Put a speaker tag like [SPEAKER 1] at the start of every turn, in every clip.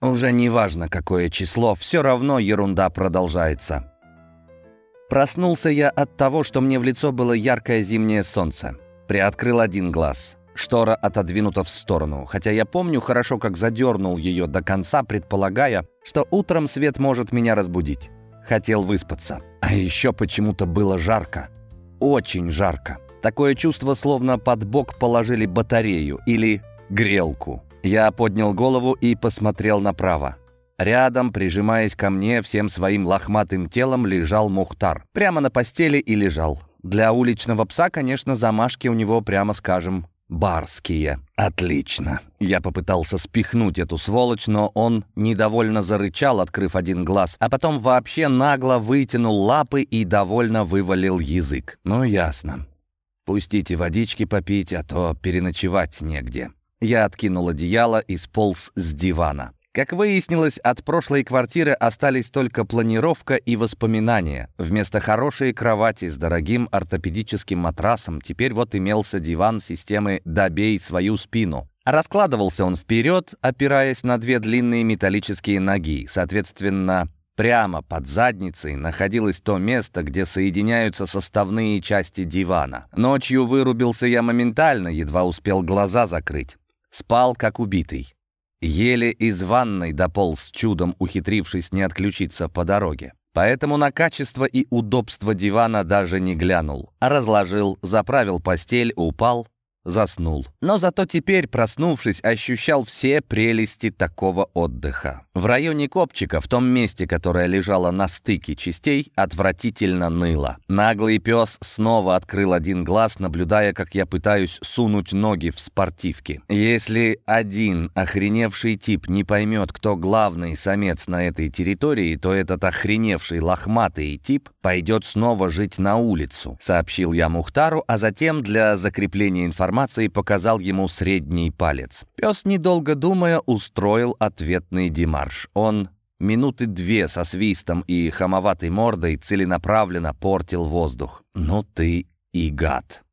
[SPEAKER 1] Уже не важно, какое число, все равно ерунда продолжается. Проснулся я от того, что мне в лицо было яркое зимнее солнце. Приоткрыл один глаз. Штора отодвинута в сторону, хотя я помню хорошо, как задернул ее до конца, предполагая, что утром свет может меня разбудить. Хотел выспаться. А еще почему-то было жарко. Очень жарко. Такое чувство, словно под бок положили батарею или грелку. Я поднял голову и посмотрел направо. Рядом, прижимаясь ко мне всем своим лохматым телом, лежал Мухтар. Прямо на постели и лежал. Для уличного пса, конечно, замашки у него, прямо скажем, барские. Отлично. Я попытался спихнуть эту сволочь, но он недовольно зарычал, открыв один глаз, а потом вообще нагло вытянул лапы и довольно вывалил язык. Ну, ясно. Пустите водички попить, а то переночевать негде. Я откинул одеяло и сполз с дивана. Как выяснилось, от прошлой квартиры остались только планировка и воспоминания. Вместо хорошей кровати с дорогим ортопедическим матрасом теперь вот имелся диван системы «Добей свою спину». Раскладывался он вперед, опираясь на две длинные металлические ноги. Соответственно, прямо под задницей находилось то место, где соединяются составные части дивана. Ночью вырубился я моментально, едва успел глаза закрыть. Спал, как убитый. Еле из ванной дополз чудом, ухитрившись не отключиться по дороге. Поэтому на качество и удобство дивана даже не глянул, а разложил, заправил постель, упал заснул. Но зато теперь, проснувшись, ощущал все прелести такого отдыха. В районе копчика, в том месте, которое лежало на стыке частей, отвратительно ныло. Наглый пес снова открыл один глаз, наблюдая, как я пытаюсь сунуть ноги в спортивки. Если один охреневший тип не поймет, кто главный самец на этой территории, то этот охреневший лохматый тип пойдет снова жить на улицу, сообщил я Мухтару, а затем для закрепления информации информации показал ему средний палец. Пес, недолго думая, устроил ответный демарш. Он минуты две со свистом и хамоватой мордой целенаправленно портил воздух. «Ну ты и гад!»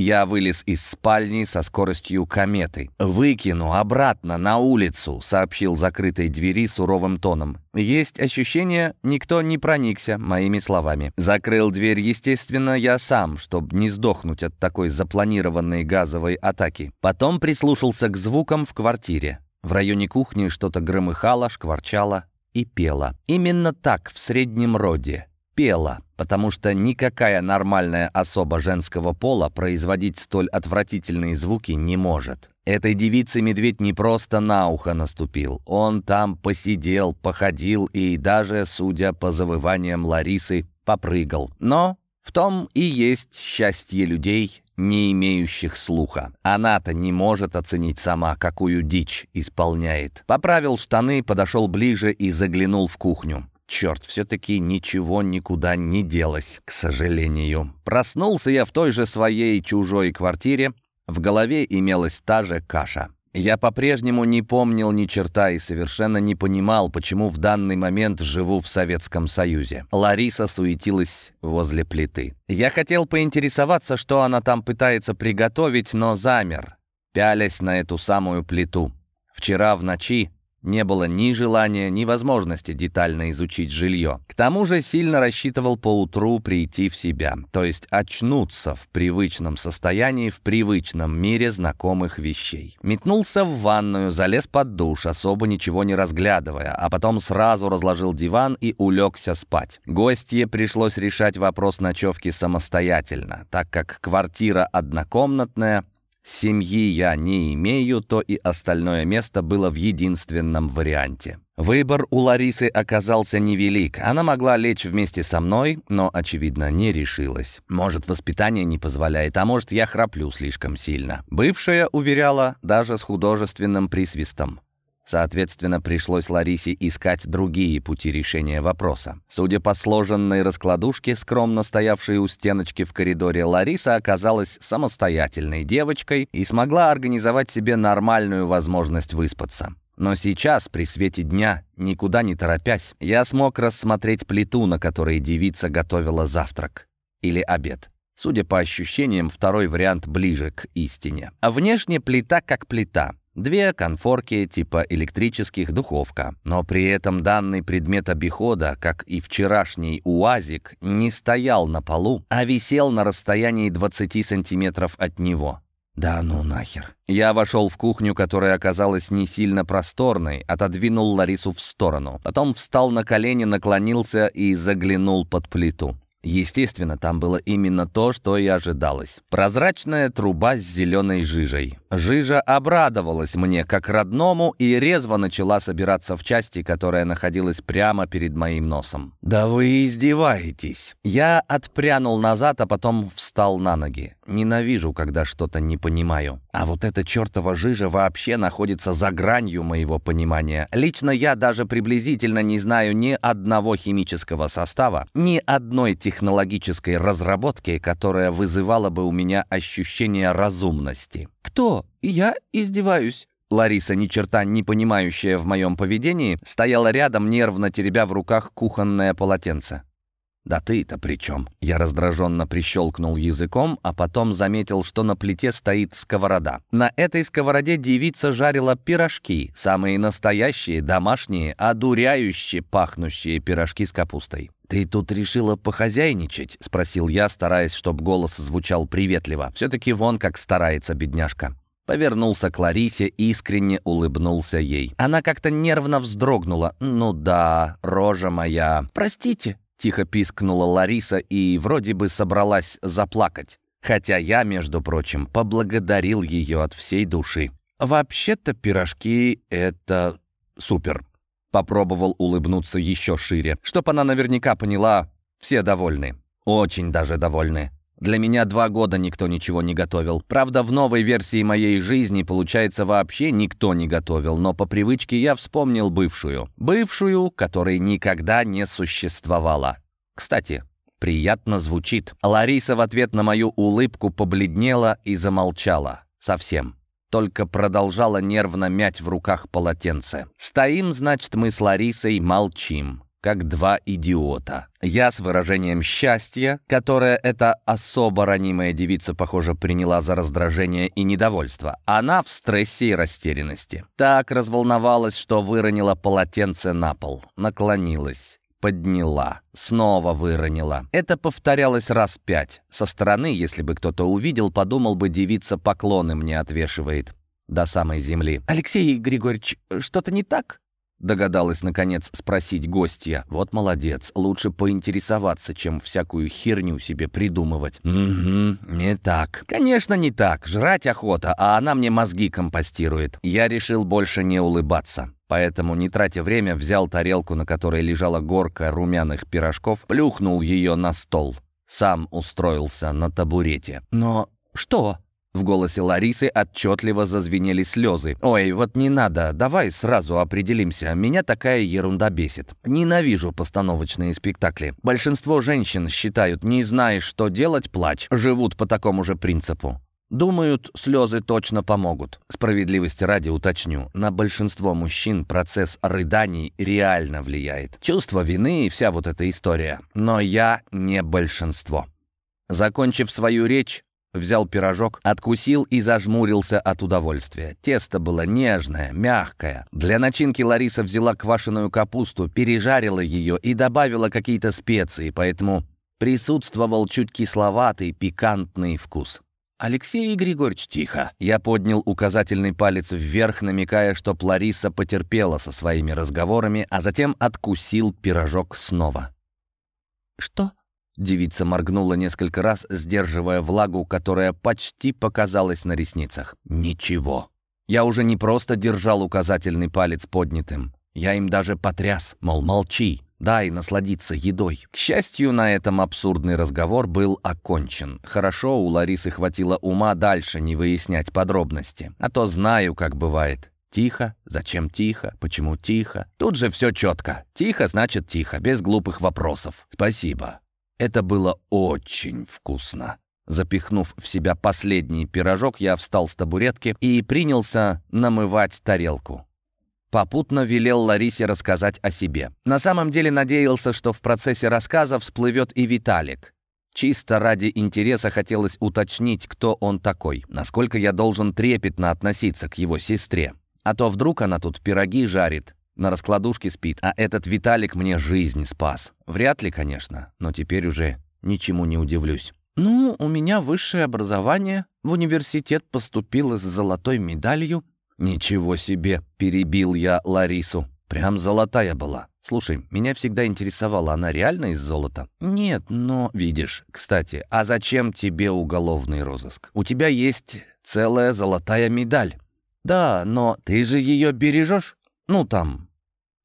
[SPEAKER 1] Я вылез из спальни со скоростью кометы. «Выкину обратно на улицу», — сообщил закрытой двери суровым тоном. Есть ощущение, никто не проникся моими словами. Закрыл дверь, естественно, я сам, чтобы не сдохнуть от такой запланированной газовой атаки. Потом прислушался к звукам в квартире. В районе кухни что-то громыхало, шкварчало и пело. Именно так, в среднем роде пела, потому что никакая нормальная особа женского пола производить столь отвратительные звуки не может. Этой девице медведь не просто на ухо наступил. Он там посидел, походил и даже, судя по завываниям Ларисы, попрыгал. Но в том и есть счастье людей, не имеющих слуха. Она-то не может оценить сама, какую дичь исполняет. Поправил штаны, подошел ближе и заглянул в кухню. Черт, все-таки ничего никуда не делось, к сожалению. Проснулся я в той же своей чужой квартире. В голове имелась та же каша. Я по-прежнему не помнил ни черта и совершенно не понимал, почему в данный момент живу в Советском Союзе. Лариса суетилась возле плиты. Я хотел поинтересоваться, что она там пытается приготовить, но замер, пялясь на эту самую плиту. Вчера в ночи не было ни желания, ни возможности детально изучить жилье. К тому же сильно рассчитывал поутру прийти в себя, то есть очнуться в привычном состоянии, в привычном мире знакомых вещей. Метнулся в ванную, залез под душ, особо ничего не разглядывая, а потом сразу разложил диван и улегся спать. Гостье пришлось решать вопрос ночевки самостоятельно, так как квартира однокомнатная, Семьи я не имею, то и остальное место было в единственном варианте. Выбор у Ларисы оказался невелик. Она могла лечь вместе со мной, но, очевидно, не решилась. Может, воспитание не позволяет, а может, я храплю слишком сильно. Бывшая уверяла даже с художественным присвистом. Соответственно, пришлось Ларисе искать другие пути решения вопроса. Судя по сложенной раскладушке, скромно стоявшей у стеночки в коридоре, Лариса оказалась самостоятельной девочкой и смогла организовать себе нормальную возможность выспаться. Но сейчас, при свете дня, никуда не торопясь, я смог рассмотреть плиту, на которой девица готовила завтрак. Или обед. Судя по ощущениям, второй вариант ближе к истине. А внешне плита как плита. Две конфорки типа электрических духовка. Но при этом данный предмет обихода, как и вчерашний УАЗик, не стоял на полу, а висел на расстоянии 20 сантиметров от него. Да ну нахер. Я вошел в кухню, которая оказалась не сильно просторной, отодвинул Ларису в сторону. Потом встал на колени, наклонился и заглянул под плиту. Естественно, там было именно то, что и ожидалось. Прозрачная труба с зеленой жижей. Жижа обрадовалась мне как родному и резво начала собираться в части, которая находилась прямо перед моим носом. «Да вы издеваетесь!» Я отпрянул назад, а потом встал на ноги. Ненавижу, когда что-то не понимаю. А вот эта чертова жижа вообще находится за гранью моего понимания. Лично я даже приблизительно не знаю ни одного химического состава, ни одной технологической разработки, которая вызывала бы у меня ощущение разумности. «Кто? Я издеваюсь». Лариса, ни черта не понимающая в моем поведении, стояла рядом, нервно теребя в руках кухонное полотенце. «Да ты-то при чем?» Я раздраженно прищелкнул языком, а потом заметил, что на плите стоит сковорода. На этой сковороде девица жарила пирожки, самые настоящие, домашние, одуряющие пахнущие пирожки с капустой. «Ты тут решила похозяйничать?» — спросил я, стараясь, чтобы голос звучал приветливо. Все-таки вон как старается бедняжка. Повернулся к Ларисе, искренне улыбнулся ей. Она как-то нервно вздрогнула. «Ну да, рожа моя». «Простите», — тихо пискнула Лариса и вроде бы собралась заплакать. Хотя я, между прочим, поблагодарил ее от всей души. «Вообще-то пирожки — это супер», Попробовал улыбнуться еще шире, чтоб она наверняка поняла, все довольны. Очень даже довольны. Для меня два года никто ничего не готовил. Правда, в новой версии моей жизни, получается, вообще никто не готовил, но по привычке я вспомнил бывшую. Бывшую, которой никогда не существовало. Кстати, приятно звучит. Лариса в ответ на мою улыбку побледнела и замолчала. Совсем только продолжала нервно мять в руках полотенце. «Стоим, значит, мы с Ларисой молчим» как два идиота. Я с выражением счастья, которое эта особо ранимая девица, похоже, приняла за раздражение и недовольство. Она в стрессе и растерянности. Так разволновалась, что выронила полотенце на пол. Наклонилась подняла, снова выронила. Это повторялось раз пять. Со стороны, если бы кто-то увидел, подумал бы, девица поклоны мне отвешивает до самой земли. «Алексей Григорьевич, что-то не так?» Догадалась, наконец, спросить гостья. «Вот молодец, лучше поинтересоваться, чем всякую херню себе придумывать». «Угу, не так». «Конечно, не так. Жрать охота, а она мне мозги компостирует». Я решил больше не улыбаться. Поэтому, не тратя время, взял тарелку, на которой лежала горка румяных пирожков, плюхнул ее на стол. Сам устроился на табурете. «Но что?» В голосе Ларисы отчетливо зазвенели слезы. «Ой, вот не надо, давай сразу определимся. Меня такая ерунда бесит. Ненавижу постановочные спектакли. Большинство женщин считают, не знаешь, что делать, плачь. Живут по такому же принципу. Думают, слезы точно помогут. Справедливости ради уточню, на большинство мужчин процесс рыданий реально влияет. Чувство вины и вся вот эта история. Но я не большинство. Закончив свою речь, взял пирожок, откусил и зажмурился от удовольствия. Тесто было нежное, мягкое. Для начинки Лариса взяла квашеную капусту, пережарила ее и добавила какие-то специи, поэтому присутствовал чуть кисловатый, пикантный вкус. «Алексей Григорьевич, тихо!» Я поднял указательный палец вверх, намекая, что Лариса потерпела со своими разговорами, а затем откусил пирожок снова. «Что?» Девица моргнула несколько раз, сдерживая влагу, которая почти показалась на ресницах. «Ничего. Я уже не просто держал указательный палец поднятым. Я им даже потряс, мол, молчи, Дай насладиться едой. К счастью, на этом абсурдный разговор был окончен. Хорошо, у Ларисы хватило ума дальше не выяснять подробности. А то знаю, как бывает. Тихо? Зачем тихо? Почему тихо? Тут же все четко. Тихо значит тихо, без глупых вопросов. Спасибо. Это было очень вкусно. Запихнув в себя последний пирожок, я встал с табуретки и принялся намывать тарелку. Попутно велел Ларисе рассказать о себе. На самом деле надеялся, что в процессе рассказа всплывет и Виталик. Чисто ради интереса хотелось уточнить, кто он такой, насколько я должен трепетно относиться к его сестре. А то вдруг она тут пироги жарит, на раскладушке спит, а этот Виталик мне жизнь спас. Вряд ли, конечно, но теперь уже ничему не удивлюсь. «Ну, у меня высшее образование. В университет поступила с золотой медалью». «Ничего себе!» — перебил я Ларису. «Прям золотая была. Слушай, меня всегда интересовала, она реально из золота?» «Нет, но...» «Видишь, кстати, а зачем тебе уголовный розыск? У тебя есть целая золотая медаль». «Да, но ты же ее бережешь? Ну, там,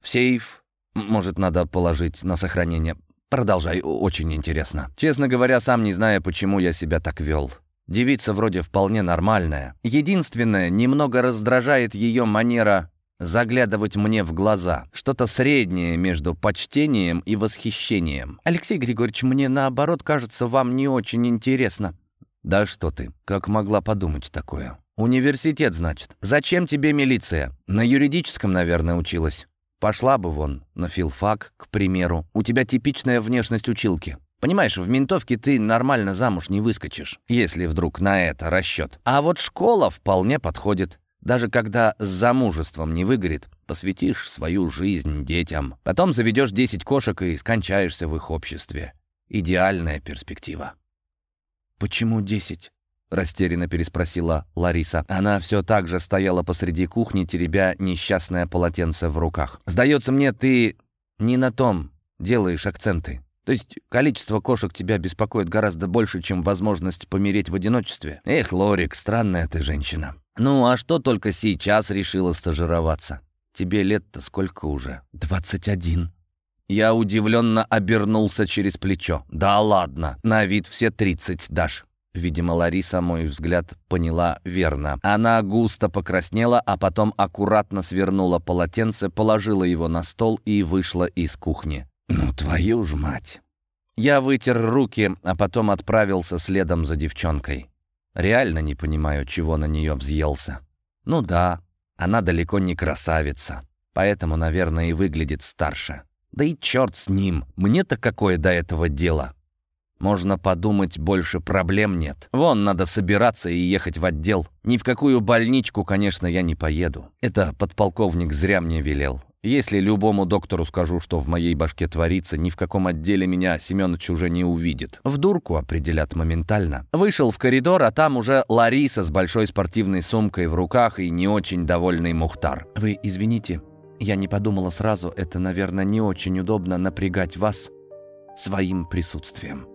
[SPEAKER 1] в сейф. Может, надо положить на сохранение. Продолжай, очень интересно. Честно говоря, сам не знаю, почему я себя так вел. Девица вроде вполне нормальная. Единственное, немного раздражает ее манера заглядывать мне в глаза. Что-то среднее между почтением и восхищением. «Алексей Григорьевич, мне наоборот кажется, вам не очень интересно». «Да что ты, как могла подумать такое?» «Университет, значит. Зачем тебе милиция? На юридическом, наверное, училась». «Пошла бы вон на филфак, к примеру. У тебя типичная внешность училки. Понимаешь, в ментовке ты нормально замуж не выскочишь, если вдруг на это расчет. А вот школа вполне подходит. Даже когда с замужеством не выгорит, посвятишь свою жизнь детям. Потом заведешь 10 кошек и скончаешься в их обществе. Идеальная перспектива. «Почему 10?» — растерянно переспросила Лариса. Она все так же стояла посреди кухни, теребя несчастное полотенце в руках. «Сдается мне, ты не на том делаешь акценты. То есть количество кошек тебя беспокоит гораздо больше, чем возможность помереть в одиночестве. Эх, Лорик, странная ты женщина. «Ну, а что только сейчас решила стажироваться? Тебе лет-то сколько уже?» «Двадцать один». Я удивленно обернулся через плечо. «Да ладно, на вид все тридцать дашь». Видимо, Лариса, мой взгляд, поняла верно. Она густо покраснела, а потом аккуратно свернула полотенце, положила его на стол и вышла из кухни. «Ну, твою ж мать!» Я вытер руки, а потом отправился следом за девчонкой. Реально не понимаю, чего на нее взъелся. Ну да, она далеко не красавица, поэтому, наверное, и выглядит старше. Да и черт с ним, мне-то какое до этого дело? Можно подумать, больше проблем нет. Вон, надо собираться и ехать в отдел. Ни в какую больничку, конечно, я не поеду. Это подполковник зря мне велел. Если любому доктору скажу, что в моей башке творится, ни в каком отделе меня Семенович уже не увидит. В дурку определят моментально. Вышел в коридор, а там уже Лариса с большой спортивной сумкой в руках и не очень довольный Мухтар. «Вы извините, я не подумала сразу, это, наверное, не очень удобно напрягать вас своим присутствием».